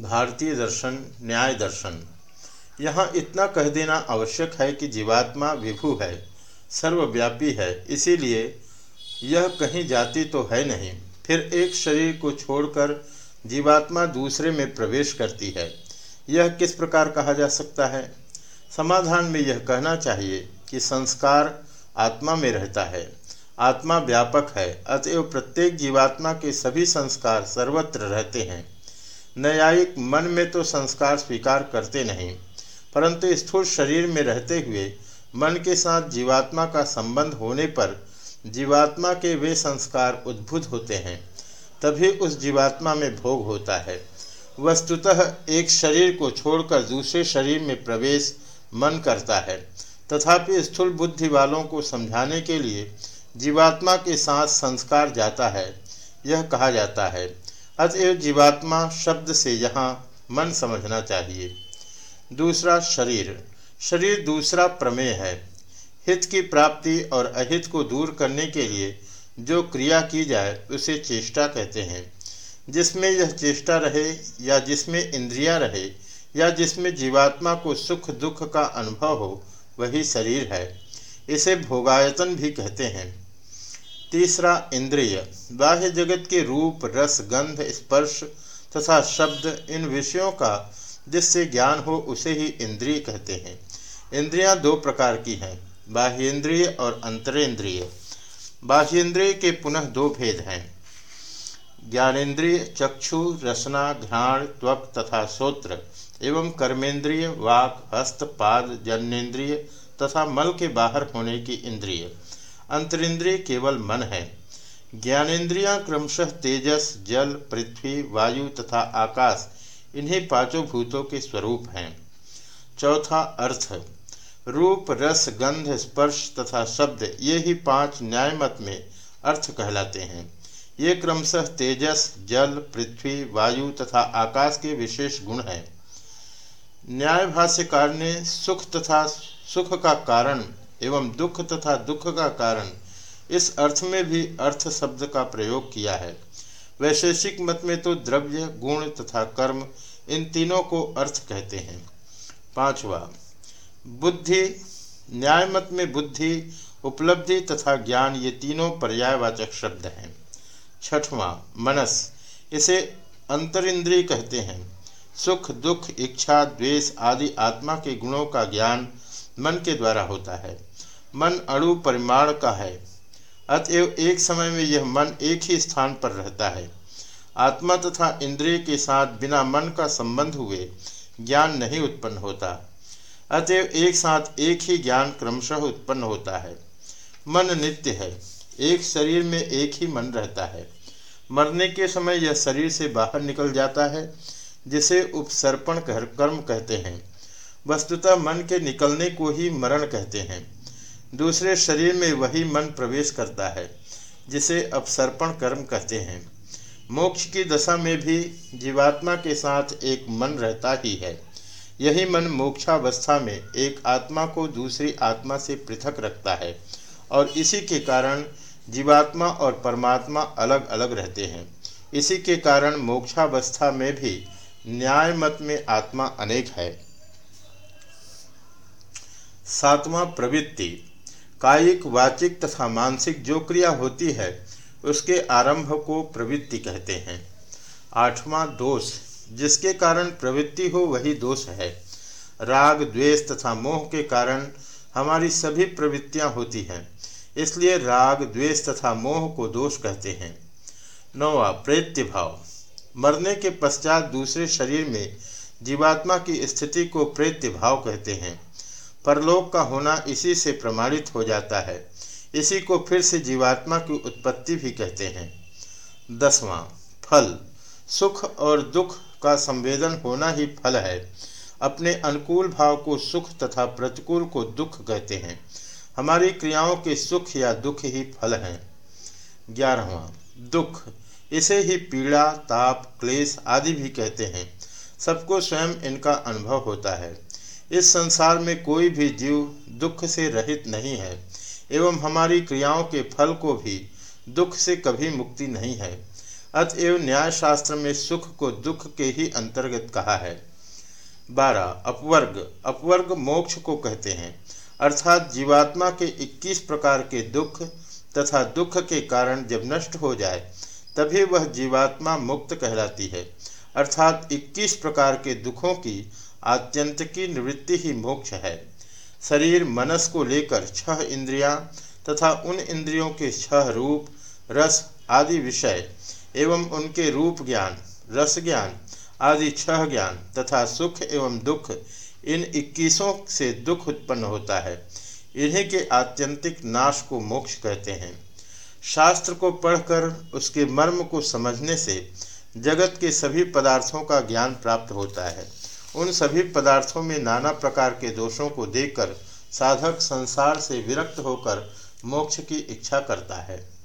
भारतीय दर्शन, न्याय दर्शन। यहाँ इतना कह देना आवश्यक है कि जीवात्मा विभु है, सर्वव्यापी है, इसीलिए यह कहीं जाती तो है नहीं। फिर एक शरीर को छोड़कर जीवात्मा दूसरे में प्रवेश करती है। यह किस प्रकार कहा जा सकता है? समाधान में यह कहना चाहिए कि संस्कार आत्मा में रहता है। आत्मा व्यापक है, अतएव प्रत्येक जीवात्मा के सभी संस्कार सर्वत्र रहते हैं। न्यायिक मन में तो संस्कार स्वीकार करते नहीं, परंतु स्थूल शरीर में रहते हुए मन के साथ जीवात्मा का संबंध होने पर जीवात्मा के वे संस्कार उद्भुत होते हैं, तभी उस जीवात्मा में भोग होता है। वस्तुतः एक शरीर को छोड़कर दूसरे शरीर में प्रवेश मन करता है, तथापि स्थूल बुद्धि वालों को समझाने के लिए जीवात्मा के साथ संस्कार जाता है, यह कहा जाता है। अतएव जीवात्मा शब्द से यहाँ मन समझना चाहिए। दूसरा, शरीर। शरीर दूसरा प्रमेय है। हित की प्राप्ति और अहित को दूर करने के लिए जो क्रिया की जाए, उसे चेष्टा कहते हैं। जिसमें यह चेष्टा रहे, या जिसमें इंद्रियाँ रहे, या जिसमें जीवात्मा को सुख दुख का अनुभव हो, वही शरीर है। इसे भोगायतन भी कहते हैं। तीसरा इंद्रिय, बाह्य जगत के रूप, रस, गंध, स्पर्श तथा शब्द, इन विषयों का जिससे ज्ञान हो उसे ही इंद्रिय कहते हैं। इंद्रियाँ दो प्रकार की हैं, बाह्येंद्रिय और अंतरेंद्रिय। बाह्येंद्रिय के पुनः दो भेद हैं। ज्ञानेन्द्रिय चक्षु, रसना, घ्राण, त्वक तथा सोत्र, एवं कर्मेंद्रिय, वाक, हस्त, पाद जन्नेन्द्रिय तथा मल के बाहर होने की इंद्रिय। अंतरिंद्रिय केवल मन है। ज्ञानेन्द्रियाँ क्रमशः तेजस, जल, पृथ्वी, वायु तथा आकाश, इन्हीं पाँचों भूतों के स्वरूप हैं। चौथा अर्थ, रूप, रस, गंध, स्पर्श तथा शब्द, ये ही पाँच न्याय मत में अर्थ कहलाते हैं। ये क्रमशः तेजस, जल, पृथ्वी, वायु तथा आकाश के विशेष गुण हैं। न्याय भाष्यकार ने सुख तथा सुख का कारण एवं दुख तथा दुख का कारण इस अर्थ में भी अर्थ शब्द का प्रयोग किया है। वैशेषिक मत में तो द्रव्य, गुण तथा कर्म इन तीनों को अर्थ कहते हैं। पांचवा, बुद्धि, न्याय मत में बुद्धि, उपलब्धि तथा ज्ञान ये तीनों पर्यायवाचक शब्द हैं। छठवां, मनस, इसे अंतरिंद्रिय कहते हैं। सुख, दुख, इच्छा, द्वेष आदि आत्मा के गुणों का ज्ञान मन के द्वारा होता है। मन अणु परिमाण का है। अतएव एक समय में यह मन एक ही स्थान पर रहता है। आत्मा तथा इंद्रिय के साथ बिना मन का संबंध हुए ज्ञान नहीं उत्पन्न होता। अतएव एक साथ एक ही ज्ञान क्रमशः उत्पन्न होता है। मन नित्य है। एक शरीर में एक ही मन रहता है। मरने के समय यह शरीर से बाहर निकल जाता है, जिसे उपसर्पण कर, कर्म कहते हैं। वस्तुतः मन के निकलने को ही मरण कहते हैं। दूसरे शरीर में वही मन प्रवेश करता है, जिसे अपसर्पण कर्म कहते हैं। मोक्ष की दशा में भी जीवात्मा के साथ एक मन रहता ही है। यही मन मोक्षावस्था में एक आत्मा को दूसरी आत्मा से पृथक रखता है, और इसी के कारण जीवात्मा और परमात्मा अलग अलग रहते हैं। इसी के कारण मोक्षावस्था में भी न्याय मत में आत्मा अनेक है। सातवां प्रवृत्ति। कायिक, वाचिक तथा मानसिक जो क्रिया होती है, उसके आरंभ को प्रवृत्ति कहते हैं। आठवां दोष, जिसके कारण प्रवृत्ति हो, वही दोष है। राग, द्वेष तथा मोह के कारण हमारी सभी प्रवृत्तियाँ होती हैं। इसलिए राग, द्वेष तथा मोह को दोष कहते हैं। नौवा, प्रेत्य भाव। मरने के पश्चात दूसरे शरीर में जीवात्मा की स्थिति को प्रेत्य भाव कहते हैं। परलोक का होना इसी से प्रमाणित हो जाता है। इसी को फिर से जीवात्मा की उत्पत्ति भी कहते हैं। दसवां, फल। सुख और दुख का संवेदन होना ही फल है। अपने अनुकूल भाव को सुख तथा प्रतिकूल को दुख कहते हैं। हमारी क्रियाओं के सुख या दुख ही फल हैं। ग्यारहवा, दुख। इसे ही पीड़ा, ताप, क्लेश आदि भी कहते हैं। सबको स्वयं इनका अनुभव होता है। इस संसार में कोई भी जीव दुख से रहित नहीं है, एवं हमारी क्रियाओं के फल को भी दुख से कभी मुक्ति नहीं है। अतएव न्याय शास्त्र में सुख को दुख के ही अंतर्गत कहा है। बारह, अपवर्ग। अपवर्ग मोक्ष को कहते हैं, अर्थात जीवात्मा के 21 प्रकार के दुख तथा दुख के कारण जब नष्ट हो जाए, तभी वह जीवात्मा मुक्त कहलाती है। अर्थात 21 प्रकार के दुखों की आत्यंतिकी निवृत्ति ही मोक्ष है। शरीर, मनस को लेकर छह इंद्रियाँ तथा उन इंद्रियों के छह रूप, रस आदि विषय एवं उनके रूप ज्ञान, रस ज्ञान आदि छह ज्ञान तथा सुख एवं दुख इन इक्कीसों से दुख उत्पन्न होता है। इन्हीं के आत्यंतिक नाश को मोक्ष कहते हैं। शास्त्र को पढ़कर उसके मर्म को समझने से जगत के सभी पदार्थों का ज्ञान प्राप्त होता है। उन सभी पदार्थों में नाना प्रकार के दोषों को देखकर साधक संसार से विरक्त होकर मोक्ष की इच्छा करता है।